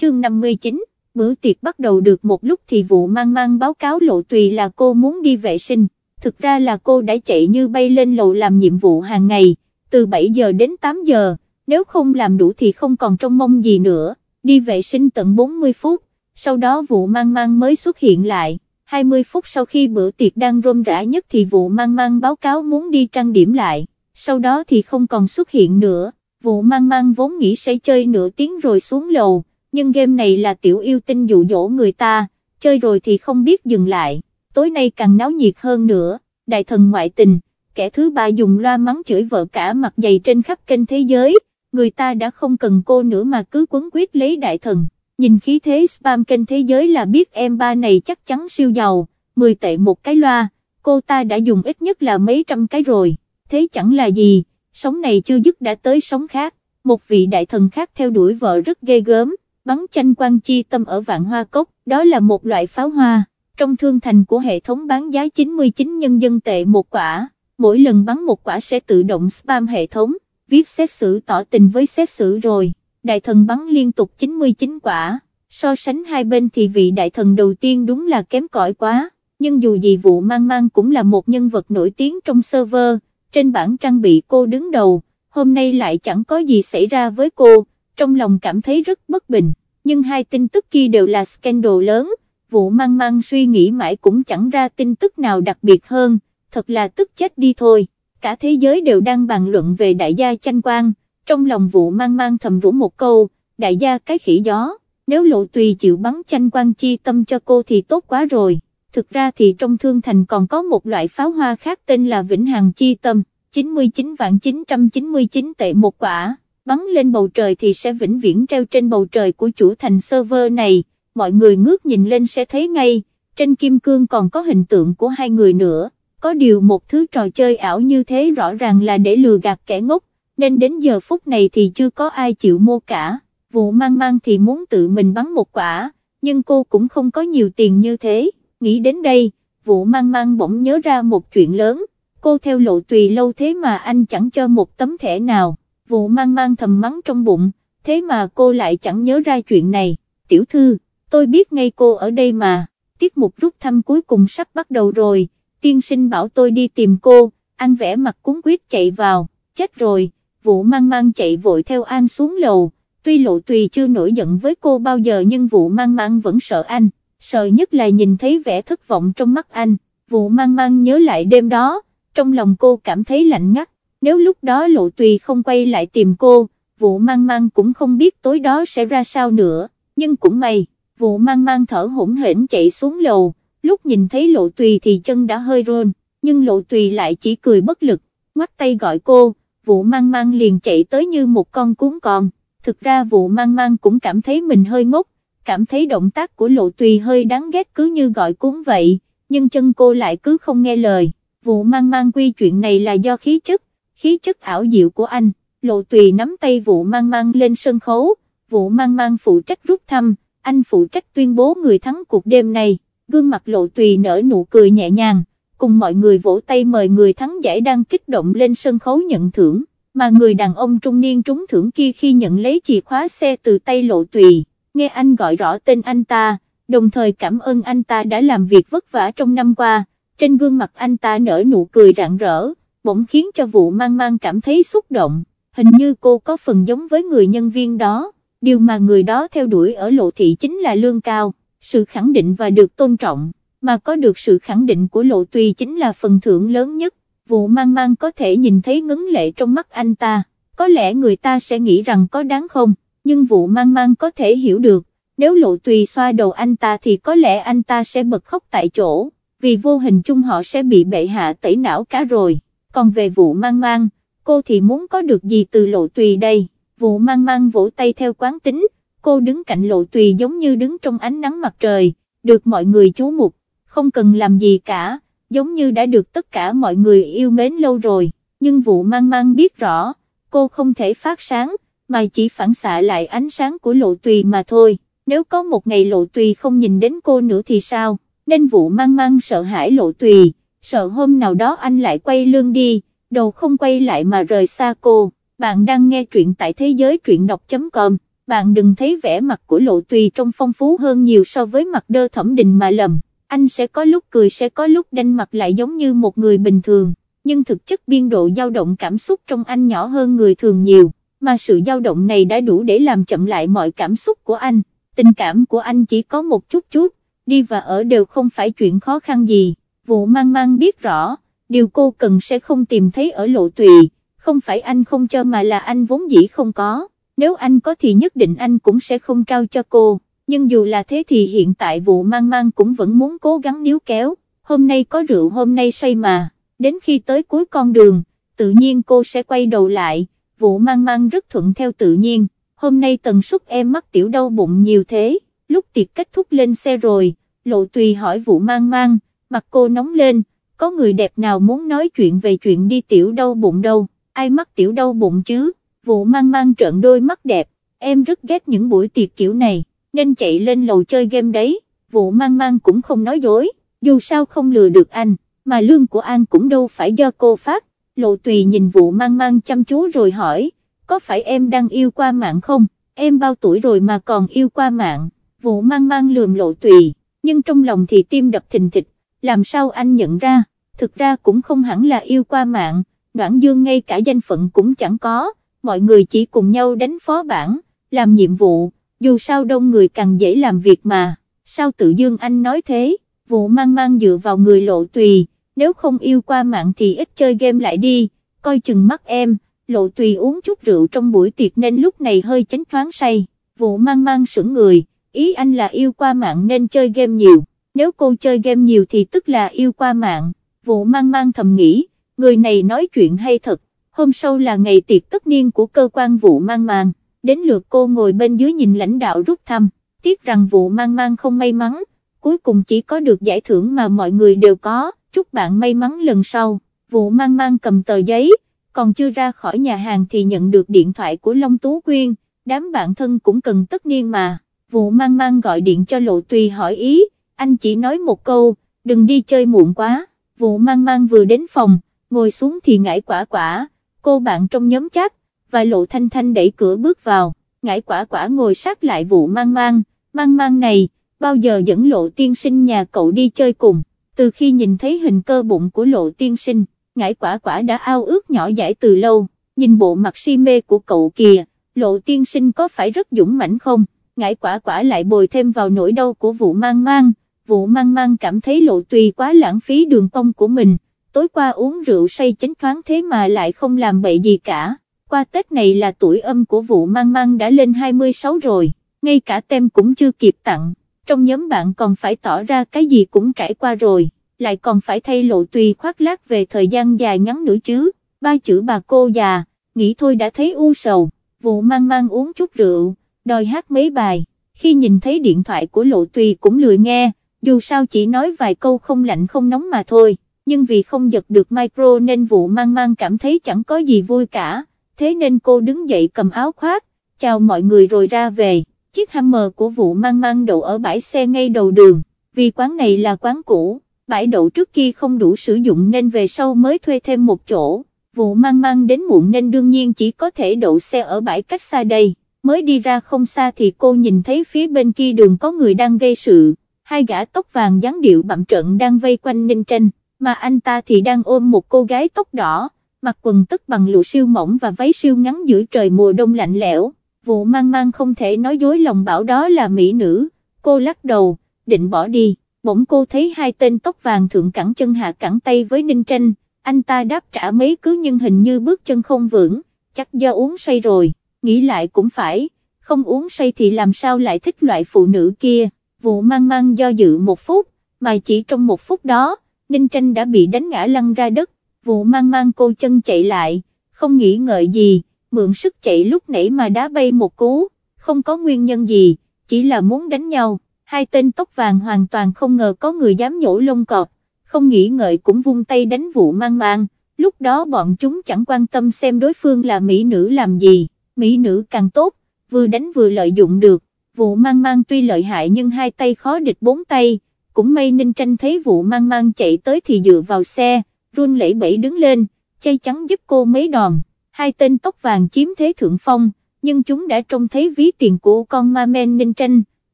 chương 59, bữa tiệc bắt đầu được một lúc thì vụ mang mang báo cáo lộ tùy là cô muốn đi vệ sinh, thực ra là cô đã chạy như bay lên lầu làm nhiệm vụ hàng ngày, từ 7 giờ đến 8 giờ, nếu không làm đủ thì không còn trông mong gì nữa, đi vệ sinh tận 40 phút, sau đó vụ mang mang mới xuất hiện lại. 20 phút sau khi bữa tiệc đang rôm rã nhất thì vụ mang mang báo cáo muốn đi trang điểm lại, sau đó thì không còn xuất hiện nữa, vụ mang mang vốn nghĩ sẽ chơi nửa tiếng rồi xuống lầu, nhưng game này là tiểu yêu tinh dụ dỗ người ta, chơi rồi thì không biết dừng lại, tối nay càng náo nhiệt hơn nữa, đại thần ngoại tình, kẻ thứ ba dùng loa mắng chửi vợ cả mặt dày trên khắp kênh thế giới, người ta đã không cần cô nữa mà cứ quấn quyết lấy đại thần. Nhìn khí thế spam kênh thế giới là biết em ba này chắc chắn siêu giàu, 10 tệ một cái loa, cô ta đã dùng ít nhất là mấy trăm cái rồi, thế chẳng là gì, sống này chưa dứt đã tới sống khác, một vị đại thần khác theo đuổi vợ rất ghê gớm, bắn tranh quan chi tâm ở vạn hoa cốc, đó là một loại pháo hoa, trong thương thành của hệ thống bán giá 99 nhân dân tệ một quả, mỗi lần bắn một quả sẽ tự động spam hệ thống, viết xét xử tỏ tình với xét xử rồi. Đại thần bắn liên tục 99 quả, so sánh hai bên thì vị đại thần đầu tiên đúng là kém cỏi quá, nhưng dù gì vụ mang mang cũng là một nhân vật nổi tiếng trong server, trên bảng trang bị cô đứng đầu, hôm nay lại chẳng có gì xảy ra với cô, trong lòng cảm thấy rất bất bình, nhưng hai tin tức kia đều là scandal lớn, vụ mang mang suy nghĩ mãi cũng chẳng ra tin tức nào đặc biệt hơn, thật là tức chết đi thôi, cả thế giới đều đang bàn luận về đại gia tranh quan trong lòng vụ mang mang thầm rủ một câu, đại gia cái khỉ gió, nếu lộ tùy chịu bắn tranh quan chi tâm cho cô thì tốt quá rồi, thực ra thì trong thương thành còn có một loại pháo hoa khác tên là Vĩnh Hằng chi tâm, 99 vạn 999 tệ một quả, bắn lên bầu trời thì sẽ vĩnh viễn treo trên bầu trời của chủ thành server này, mọi người ngước nhìn lên sẽ thấy ngay, trên kim cương còn có hình tượng của hai người nữa, có điều một thứ trò chơi ảo như thế rõ ràng là để lừa gạt kẻ ngốc, nên đến giờ phút này thì chưa có ai chịu mua cả, vụ mang mang thì muốn tự mình bắn một quả, nhưng cô cũng không có nhiều tiền như thế, nghĩ đến đây, vụ mang mang bỗng nhớ ra một chuyện lớn, cô theo lộ tùy lâu thế mà anh chẳng cho một tấm thẻ nào, vụ mang mang thầm mắng trong bụng, thế mà cô lại chẳng nhớ ra chuyện này, tiểu thư, tôi biết ngay cô ở đây mà, tiết mục rút thăm cuối cùng sắp bắt đầu rồi, tiên sinh bảo tôi đi tìm cô, anh vẽ mặt cuốn quyết chạy vào, chết rồi vụ mang mang chạy vội theo An xuống lầu, tuy lộ tùy chưa nổi giận với cô bao giờ nhưng vụ mang mang vẫn sợ anh, sợ nhất là nhìn thấy vẻ thất vọng trong mắt anh, vụ mang mang nhớ lại đêm đó, trong lòng cô cảm thấy lạnh ngắt, nếu lúc đó lộ tùy không quay lại tìm cô, vụ mang mang cũng không biết tối đó sẽ ra sao nữa, nhưng cũng may, vụ mang mang thở hổn hển chạy xuống lầu, lúc nhìn thấy lộ tùy thì chân đã hơi rôn, nhưng lộ tùy lại chỉ cười bất lực, ngoắt tay gọi cô, vụ mang mang liền chạy tới như một con cuốn con, thực ra vụ mang mang cũng cảm thấy mình hơi ngốc, cảm thấy động tác của lộ tùy hơi đáng ghét cứ như gọi cuốn vậy, nhưng chân cô lại cứ không nghe lời, vụ mang mang quy chuyện này là do khí chất, khí chất ảo diệu của anh, lộ tùy nắm tay vụ mang mang lên sân khấu, vụ mang mang phụ trách rút thăm, anh phụ trách tuyên bố người thắng cuộc đêm này, gương mặt lộ tùy nở nụ cười nhẹ nhàng, cùng mọi người vỗ tay mời người thắng giải đang kích động lên sân khấu nhận thưởng, mà người đàn ông trung niên trúng thưởng kia khi nhận lấy chìa khóa xe từ tay lộ tùy, nghe anh gọi rõ tên anh ta, đồng thời cảm ơn anh ta đã làm việc vất vả trong năm qua, trên gương mặt anh ta nở nụ cười rạng rỡ, bỗng khiến cho vụ mang mang cảm thấy xúc động, hình như cô có phần giống với người nhân viên đó, điều mà người đó theo đuổi ở lộ thị chính là lương cao, sự khẳng định và được tôn trọng. Mà có được sự khẳng định của lộ tùy chính là phần thưởng lớn nhất, vụ mang mang có thể nhìn thấy ngấn lệ trong mắt anh ta, có lẽ người ta sẽ nghĩ rằng có đáng không, nhưng vụ mang mang có thể hiểu được, nếu lộ tùy xoa đầu anh ta thì có lẽ anh ta sẽ bật khóc tại chỗ, vì vô hình chung họ sẽ bị bệ hạ tẩy não cả rồi, còn về vụ mang mang, cô thì muốn có được gì từ lộ tùy đây, vụ mang mang vỗ tay theo quán tính, cô đứng cạnh lộ tùy giống như đứng trong ánh nắng mặt trời, được mọi người chú mục không cần làm gì cả, giống như đã được tất cả mọi người yêu mến lâu rồi, nhưng vụ mang mang biết rõ, cô không thể phát sáng, mà chỉ phản xạ lại ánh sáng của lộ tùy mà thôi, nếu có một ngày lộ tùy không nhìn đến cô nữa thì sao, nên vụ mang mang sợ hãi lộ tùy, sợ hôm nào đó anh lại quay lưng đi, đầu không quay lại mà rời xa cô, bạn đang nghe truyện tại thế giới truyện đọc.com bạn đừng thấy vẻ mặt của lộ tùy trong phong phú hơn nhiều so với mặt đơ thẩm định mà lầm, anh sẽ có lúc cười sẽ có lúc đanh mặt lại giống như một người bình thường, nhưng thực chất biên độ dao động cảm xúc trong anh nhỏ hơn người thường nhiều, mà sự dao động này đã đủ để làm chậm lại mọi cảm xúc của anh, tình cảm của anh chỉ có một chút chút, đi và ở đều không phải chuyện khó khăn gì, vụ mang mang biết rõ, điều cô cần sẽ không tìm thấy ở lộ tùy, không phải anh không cho mà là anh vốn dĩ không có. Nếu anh có thì nhất định anh cũng sẽ không trao cho cô, nhưng dù là thế thì hiện tại vụ mang mang cũng vẫn muốn cố gắng níu kéo, hôm nay có rượu hôm nay say mà, đến khi tới cuối con đường, tự nhiên cô sẽ quay đầu lại, vụ mang mang rất thuận theo tự nhiên, hôm nay tần suất em mắc tiểu đau bụng nhiều thế, lúc tiệc kết thúc lên xe rồi, lộ tùy hỏi vụ mang mang, mặt cô nóng lên, có người đẹp nào muốn nói chuyện về chuyện đi tiểu đau bụng đâu, ai mắc tiểu đau bụng chứ? vụ mang mang trợn đôi mắt đẹp, em rất ghét những buổi tiệc kiểu này, nên chạy lên lầu chơi game đấy, vụ mang mang cũng không nói dối, dù sao không lừa được anh, mà lương của An cũng đâu phải do cô phát, lộ tùy nhìn vụ mang mang chăm chú rồi hỏi, có phải em đang yêu qua mạng không, em bao tuổi rồi mà còn yêu qua mạng, vụ mang mang lườm lộ tùy, nhưng trong lòng thì tim đập thình thịch, làm sao anh nhận ra, thực ra cũng không hẳn là yêu qua mạng, Đoạn Dương ngay cả danh phận cũng chẳng có. Mọi người chỉ cùng nhau đánh phó bản, làm nhiệm vụ, dù sao đông người càng dễ làm việc mà, sao tự dương anh nói thế, vụ mang mang dựa vào người lộ tùy, nếu không yêu qua mạng thì ít chơi game lại đi, coi chừng mắt em, lộ tùy uống chút rượu trong buổi tiệc nên lúc này hơi chánh thoáng say, vụ mang mang sững người, ý anh là yêu qua mạng nên chơi game nhiều, nếu cô chơi game nhiều thì tức là yêu qua mạng, vụ mang mang thầm nghĩ, người này nói chuyện hay thật, hôm sau là ngày tiệc tất niên của cơ quan vụ mang mang, đến lượt cô ngồi bên dưới nhìn lãnh đạo rút thăm, tiếc rằng vụ mang mang không may mắn, cuối cùng chỉ có được giải thưởng mà mọi người đều có, chúc bạn may mắn lần sau, vụ mang mang cầm tờ giấy, còn chưa ra khỏi nhà hàng thì nhận được điện thoại của Long Tú Quyên, đám bạn thân cũng cần tất niên mà, vụ mang mang gọi điện cho Lộ Tùy hỏi ý, anh chỉ nói một câu, đừng đi chơi muộn quá, vụ mang mang vừa đến phòng, ngồi xuống thì ngải quả quả, cô bạn trong nhóm chat, và lộ thanh thanh đẩy cửa bước vào, ngải quả quả ngồi sát lại vụ mang mang, mang mang này, bao giờ dẫn lộ tiên sinh nhà cậu đi chơi cùng, từ khi nhìn thấy hình cơ bụng của lộ tiên sinh, ngải quả quả đã ao ước nhỏ giải từ lâu, nhìn bộ mặt si mê của cậu kìa, lộ tiên sinh có phải rất dũng mãnh không, ngải quả quả lại bồi thêm vào nỗi đau của vụ mang mang, vụ mang mang cảm thấy lộ tùy quá lãng phí đường công của mình tối qua uống rượu say chánh thoáng thế mà lại không làm bậy gì cả, qua Tết này là tuổi âm của vụ mang mang đã lên 26 rồi, ngay cả tem cũng chưa kịp tặng, trong nhóm bạn còn phải tỏ ra cái gì cũng trải qua rồi, lại còn phải thay lộ tùy khoác lác về thời gian dài ngắn nữa chứ, ba chữ bà cô già, nghĩ thôi đã thấy u sầu, vụ mang mang uống chút rượu, đòi hát mấy bài, khi nhìn thấy điện thoại của lộ tùy cũng lười nghe, dù sao chỉ nói vài câu không lạnh không nóng mà thôi nhưng vì không giật được micro nên vụ mang mang cảm thấy chẳng có gì vui cả, thế nên cô đứng dậy cầm áo khoác, chào mọi người rồi ra về, chiếc Hammer của vụ mang mang đậu ở bãi xe ngay đầu đường, vì quán này là quán cũ, bãi đậu trước kia không đủ sử dụng nên về sau mới thuê thêm một chỗ, vụ mang mang đến muộn nên đương nhiên chỉ có thể đậu xe ở bãi cách xa đây, mới đi ra không xa thì cô nhìn thấy phía bên kia đường có người đang gây sự, hai gã tóc vàng dáng điệu bặm trận đang vây quanh Ninh Tranh mà anh ta thì đang ôm một cô gái tóc đỏ, mặc quần tất bằng lụa siêu mỏng và váy siêu ngắn giữa trời mùa đông lạnh lẽo, vụ mang mang không thể nói dối lòng bảo đó là mỹ nữ, cô lắc đầu, định bỏ đi, bỗng cô thấy hai tên tóc vàng thượng cẳng chân hạ cẳng tay với Ninh Tranh, anh ta đáp trả mấy cứ nhưng hình như bước chân không vững, chắc do uống say rồi, nghĩ lại cũng phải, không uống say thì làm sao lại thích loại phụ nữ kia, vụ mang mang do dự một phút, mà chỉ trong một phút đó, Ninh Tranh đã bị đánh ngã lăn ra đất, vụ mang mang cô chân chạy lại, không nghĩ ngợi gì, mượn sức chạy lúc nãy mà đá bay một cú, không có nguyên nhân gì, chỉ là muốn đánh nhau, hai tên tóc vàng hoàn toàn không ngờ có người dám nhổ lông cọp, không nghĩ ngợi cũng vung tay đánh vụ mang mang, lúc đó bọn chúng chẳng quan tâm xem đối phương là mỹ nữ làm gì, mỹ nữ càng tốt, vừa đánh vừa lợi dụng được, vụ mang mang tuy lợi hại nhưng hai tay khó địch bốn tay, cũng may Ninh Tranh thấy vụ mang mang chạy tới thì dựa vào xe, run lẩy bẩy đứng lên, chay chắn giúp cô mấy đòn, hai tên tóc vàng chiếm thế thượng phong, nhưng chúng đã trông thấy ví tiền của con ma men ninh tranh,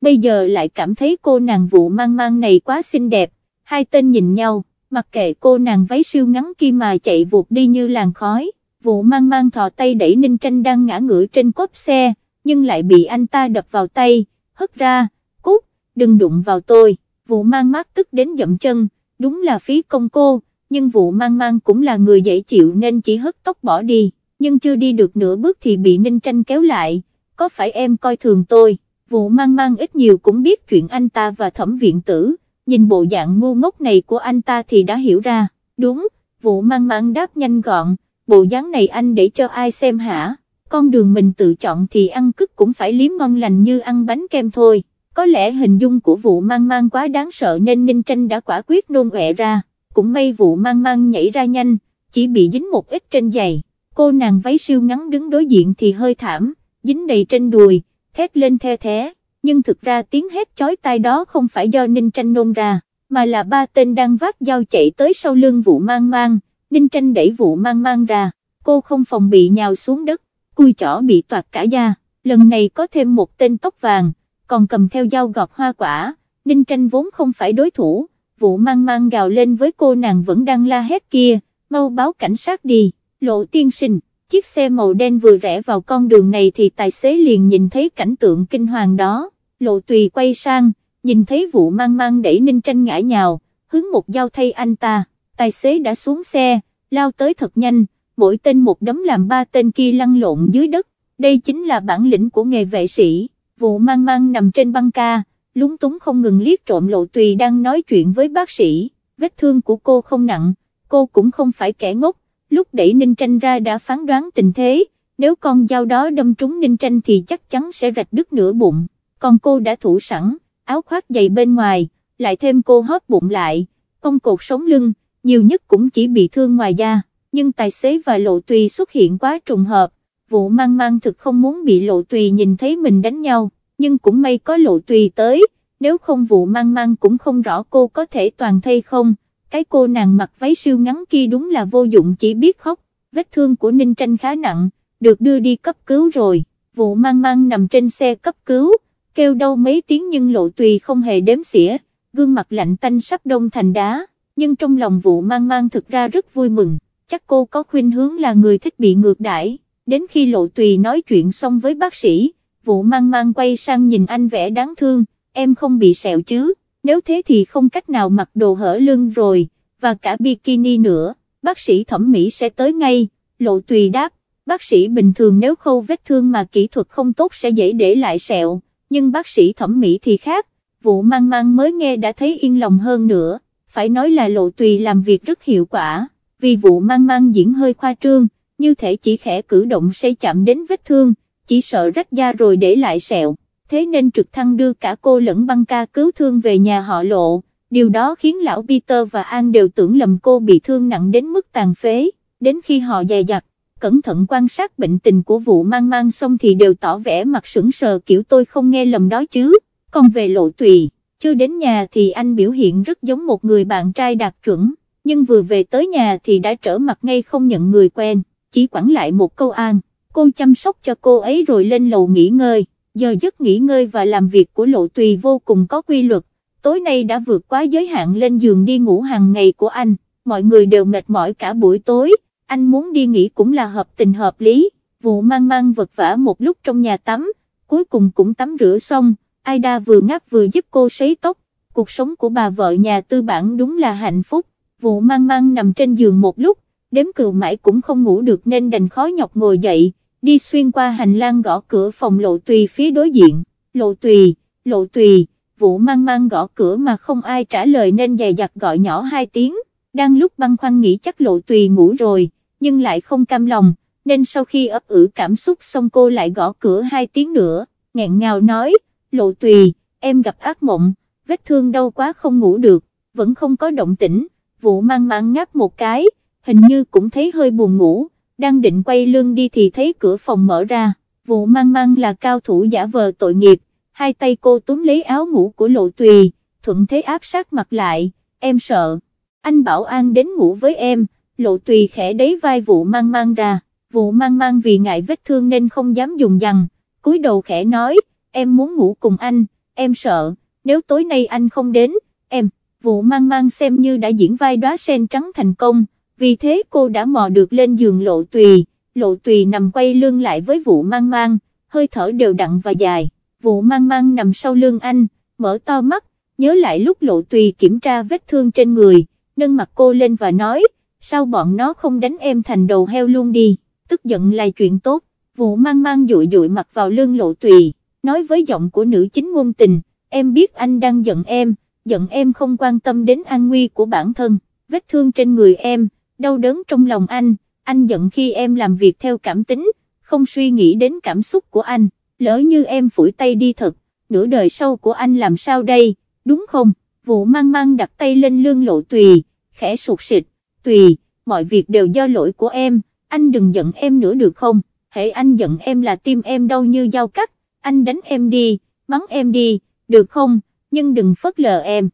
bây giờ lại cảm thấy cô nàng vụ mang mang này quá xinh đẹp, hai tên nhìn nhau, mặc kệ cô nàng váy siêu ngắn kia mà chạy vụt đi như làn khói, vụ mang mang thò tay đẩy ninh tranh đang ngã ngửa trên cốp xe, nhưng lại bị anh ta đập vào tay, hất ra, cút, đừng đụng vào tôi, vụ mang mát tức đến dậm chân, đúng là phí công cô, nhưng vụ mang mang cũng là người dễ chịu nên chỉ hất tóc bỏ đi, nhưng chưa đi được nửa bước thì bị ninh tranh kéo lại, có phải em coi thường tôi, vụ mang mang ít nhiều cũng biết chuyện anh ta và thẩm viện tử, nhìn bộ dạng ngu ngốc này của anh ta thì đã hiểu ra, đúng, vụ mang mang đáp nhanh gọn, bộ dáng này anh để cho ai xem hả, con đường mình tự chọn thì ăn cứt cũng phải liếm ngon lành như ăn bánh kem thôi, có lẽ hình dung của vụ mang mang quá đáng sợ nên Ninh Tranh đã quả quyết nôn ẹ ra, cũng may vụ mang mang nhảy ra nhanh, chỉ bị dính một ít trên giày, cô nàng váy siêu ngắn đứng đối diện thì hơi thảm, dính đầy trên đùi, thét lên the thế, nhưng thực ra tiếng hét chói tai đó không phải do Ninh Tranh nôn ra, mà là ba tên đang vác dao chạy tới sau lưng vụ mang mang, Ninh Tranh đẩy vụ mang mang ra, cô không phòng bị nhào xuống đất, cùi chỏ bị toạt cả da, lần này có thêm một tên tóc vàng, còn cầm theo dao gọt hoa quả, Ninh Tranh vốn không phải đối thủ, vụ mang mang gào lên với cô nàng vẫn đang la hét kia, mau báo cảnh sát đi, lộ tiên sinh. Chiếc xe màu đen vừa rẽ vào con đường này thì tài xế liền nhìn thấy cảnh tượng kinh hoàng đó, lộ tùy quay sang, nhìn thấy vụ mang mang đẩy ninh tranh ngã nhào, hướng một dao thay anh ta, tài xế đã xuống xe, lao tới thật nhanh, mỗi tên một đấm làm ba tên kia lăn lộn dưới đất, đây chính là bản lĩnh của nghề vệ sĩ, vụ mang mang nằm trên băng ca, lúng túng không ngừng liếc trộm lộ tùy đang nói chuyện với bác sĩ, vết thương của cô không nặng, cô cũng không phải kẻ ngốc, lúc đẩy Ninh Tranh ra đã phán đoán tình thế, nếu con dao đó đâm trúng Ninh Tranh thì chắc chắn sẽ rạch đứt nửa bụng, còn cô đã thủ sẵn, áo khoác dày bên ngoài, lại thêm cô hóp bụng lại, công cột sống lưng, nhiều nhất cũng chỉ bị thương ngoài da, nhưng tài xế và lộ tùy xuất hiện quá trùng hợp, vụ mang mang thực không muốn bị lộ tùy nhìn thấy mình đánh nhau, nhưng cũng may có lộ tùy tới, nếu không vụ mang mang cũng không rõ cô có thể toàn thây không cái cô nàng mặc váy siêu ngắn kia đúng là vô dụng chỉ biết khóc, vết thương của Ninh Tranh khá nặng, được đưa đi cấp cứu rồi, vụ mang mang nằm trên xe cấp cứu, kêu đau mấy tiếng nhưng lộ tùy không hề đếm xỉa, gương mặt lạnh tanh sắp đông thành đá, nhưng trong lòng vụ mang mang thực ra rất vui mừng, chắc cô có khuyên hướng là người thích bị ngược đãi. đến khi lộ tùy nói chuyện xong với bác sĩ, vụ mang mang quay sang nhìn anh vẻ đáng thương, em không bị sẹo chứ nếu thế thì không cách nào mặc đồ hở lưng rồi, và cả bikini nữa, bác sĩ thẩm mỹ sẽ tới ngay, lộ tùy đáp, bác sĩ bình thường nếu khâu vết thương mà kỹ thuật không tốt sẽ dễ để lại sẹo, nhưng bác sĩ thẩm mỹ thì khác, vụ mang mang mới nghe đã thấy yên lòng hơn nữa, phải nói là lộ tùy làm việc rất hiệu quả, vì vụ mang mang diễn hơi khoa trương, như thể chỉ khẽ cử động say chạm đến vết thương, chỉ sợ rách da rồi để lại sẹo. Thế nên trực thăng đưa cả cô lẫn băng ca cứu thương về nhà họ lộ, điều đó khiến lão Peter và An đều tưởng lầm cô bị thương nặng đến mức tàn phế, đến khi họ dè dặt, cẩn thận quan sát bệnh tình của vụ mang mang xong thì đều tỏ vẻ mặt sững sờ kiểu tôi không nghe lầm đó chứ, còn về lộ tùy, chưa đến nhà thì anh biểu hiện rất giống một người bạn trai đạt chuẩn, nhưng vừa về tới nhà thì đã trở mặt ngay không nhận người quen, chỉ quản lại một câu an, cô chăm sóc cho cô ấy rồi lên lầu nghỉ ngơi giờ giấc nghỉ ngơi và làm việc của lộ tùy vô cùng có quy luật, tối nay đã vượt quá giới hạn lên giường đi ngủ hàng ngày của anh, mọi người đều mệt mỏi cả buổi tối, anh muốn đi nghỉ cũng là hợp tình hợp lý, vụ mang mang vật vả một lúc trong nhà tắm, cuối cùng cũng tắm rửa xong, Aida vừa ngáp vừa giúp cô sấy tóc, cuộc sống của bà vợ nhà tư bản đúng là hạnh phúc, vụ mang mang nằm trên giường một lúc, đếm cừu mãi cũng không ngủ được nên đành khó nhọc ngồi dậy đi xuyên qua hành lang gõ cửa phòng lộ tùy phía đối diện, lộ tùy, lộ tùy, vụ mang mang gõ cửa mà không ai trả lời nên dày dặt gọi nhỏ hai tiếng, đang lúc băng khoăn nghĩ chắc lộ tùy ngủ rồi, nhưng lại không cam lòng, nên sau khi ấp ử cảm xúc xong cô lại gõ cửa hai tiếng nữa, nghẹn ngào nói, lộ tùy, em gặp ác mộng, vết thương đau quá không ngủ được, vẫn không có động tĩnh, vụ mang mang ngáp một cái, hình như cũng thấy hơi buồn ngủ đang định quay lưng đi thì thấy cửa phòng mở ra, vụ mang mang là cao thủ giả vờ tội nghiệp, hai tay cô túm lấy áo ngủ của lộ tùy, thuận thế áp sát mặt lại, em sợ, anh bảo an đến ngủ với em, lộ tùy khẽ đấy vai vụ mang mang ra, vụ mang mang vì ngại vết thương nên không dám dùng dằn, cúi đầu khẽ nói, em muốn ngủ cùng anh, em sợ, nếu tối nay anh không đến, em, vụ mang mang xem như đã diễn vai đóa sen trắng thành công, vì thế cô đã mò được lên giường lộ tùy, lộ tùy nằm quay lưng lại với vụ mang mang, hơi thở đều đặn và dài, vụ mang mang nằm sau lưng anh, mở to mắt, nhớ lại lúc lộ tùy kiểm tra vết thương trên người, nâng mặt cô lên và nói, sao bọn nó không đánh em thành đầu heo luôn đi, tức giận là chuyện tốt, vụ mang mang dụi dụi mặt vào lưng lộ tùy, nói với giọng của nữ chính ngôn tình, em biết anh đang giận em, giận em không quan tâm đến an nguy của bản thân, vết thương trên người em, đau đớn trong lòng anh, anh giận khi em làm việc theo cảm tính, không suy nghĩ đến cảm xúc của anh, lỡ như em phủi tay đi thật, nửa đời sau của anh làm sao đây, đúng không, vụ mang mang đặt tay lên lương lộ tùy, khẽ sụt sịt, tùy, mọi việc đều do lỗi của em, anh đừng giận em nữa được không, hãy anh giận em là tim em đau như dao cắt, anh đánh em đi, mắng em đi, được không, nhưng đừng phớt lờ em.